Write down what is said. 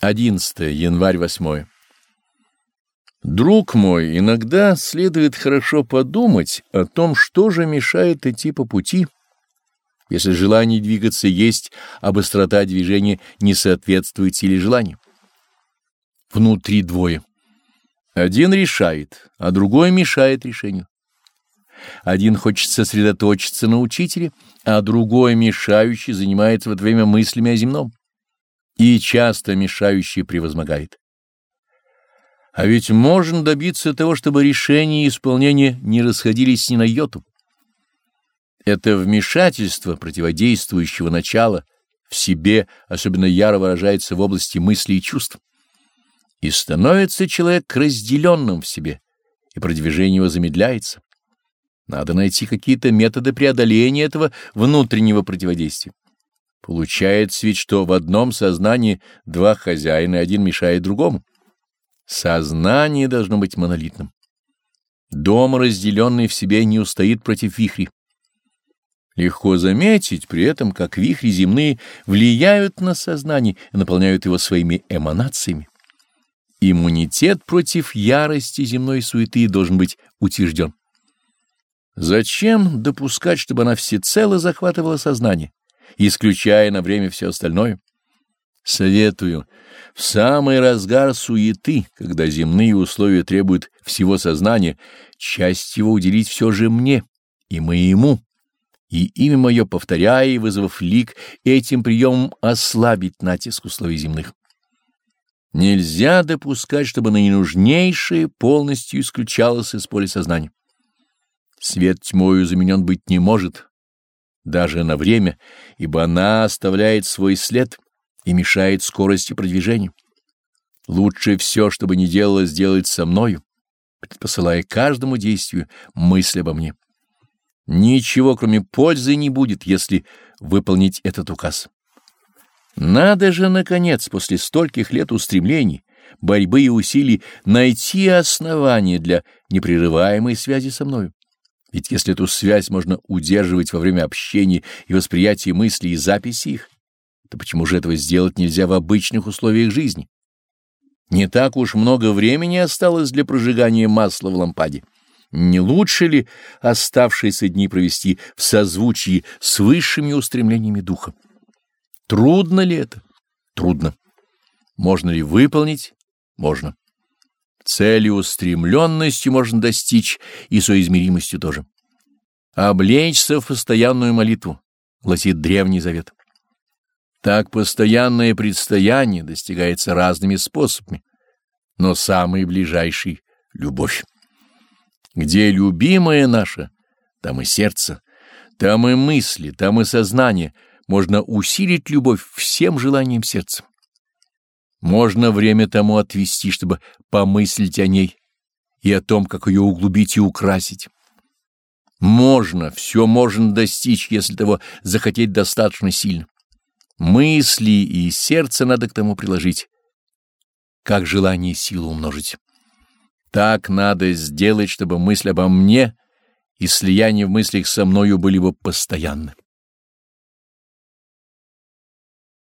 11 январь 8. Друг мой, иногда следует хорошо подумать о том, что же мешает идти по пути, если желание двигаться есть, а быстрота движения не соответствует силе желания. Внутри двое. Один решает, а другой мешает решению. Один хочет сосредоточиться на учителе, а другой, мешающий, занимается в это время мыслями о земном и часто мешающий превозмогает. А ведь можно добиться того, чтобы решение и исполнение не расходились ни на йоту. Это вмешательство противодействующего начала в себе особенно яро выражается в области мысли и чувств. И становится человек разделенным в себе, и продвижение его замедляется. Надо найти какие-то методы преодоления этого внутреннего противодействия. Получается ведь, что в одном сознании два хозяина, один мешает другому. Сознание должно быть монолитным. Дом, разделенный в себе, не устоит против вихри. Легко заметить при этом, как вихри земные влияют на сознание и наполняют его своими эманациями. Иммунитет против ярости земной суеты должен быть утвержден. Зачем допускать, чтобы она всецело захватывала сознание? Исключая на время все остальное. Советую, в самый разгар суеты, когда земные условия требуют всего сознания, часть его уделить все же мне и моему, и имя мое, повторяя и вызвав лик, этим приемом ослабить натиск условий земных. Нельзя допускать, чтобы наинужнейшее полностью исключалось из поля сознания. Свет тьмою заменен быть не может, даже на время, ибо она оставляет свой след и мешает скорости продвижения. Лучше все, что бы ни делала, сделать со мною, посылая каждому действию мысль обо мне. Ничего, кроме пользы, не будет, если выполнить этот указ. Надо же, наконец, после стольких лет устремлений, борьбы и усилий, найти основание для непрерываемой связи со мною. Ведь если эту связь можно удерживать во время общения и восприятия мыслей и записи их, то почему же этого сделать нельзя в обычных условиях жизни? Не так уж много времени осталось для прожигания масла в лампаде. Не лучше ли оставшиеся дни провести в созвучии с высшими устремлениями духа? Трудно ли это? Трудно. Можно ли выполнить? Можно. Цели устремленностью можно достичь и соизмеримостью тоже. Облечься в постоянную молитву, гласит Древний Завет. Так постоянное предстояние достигается разными способами, но самый ближайший — любовь. Где любимое наше, там и сердце, там и мысли, там и сознание, можно усилить любовь всем желанием сердца. Можно время тому отвести, чтобы помыслить о ней и о том, как ее углубить и украсить. Можно, все можно достичь, если того захотеть достаточно сильно. Мысли и сердце надо к тому приложить, как желание силу умножить. Так надо сделать, чтобы мысль обо мне и слияние в мыслях со мною были бы постоянны.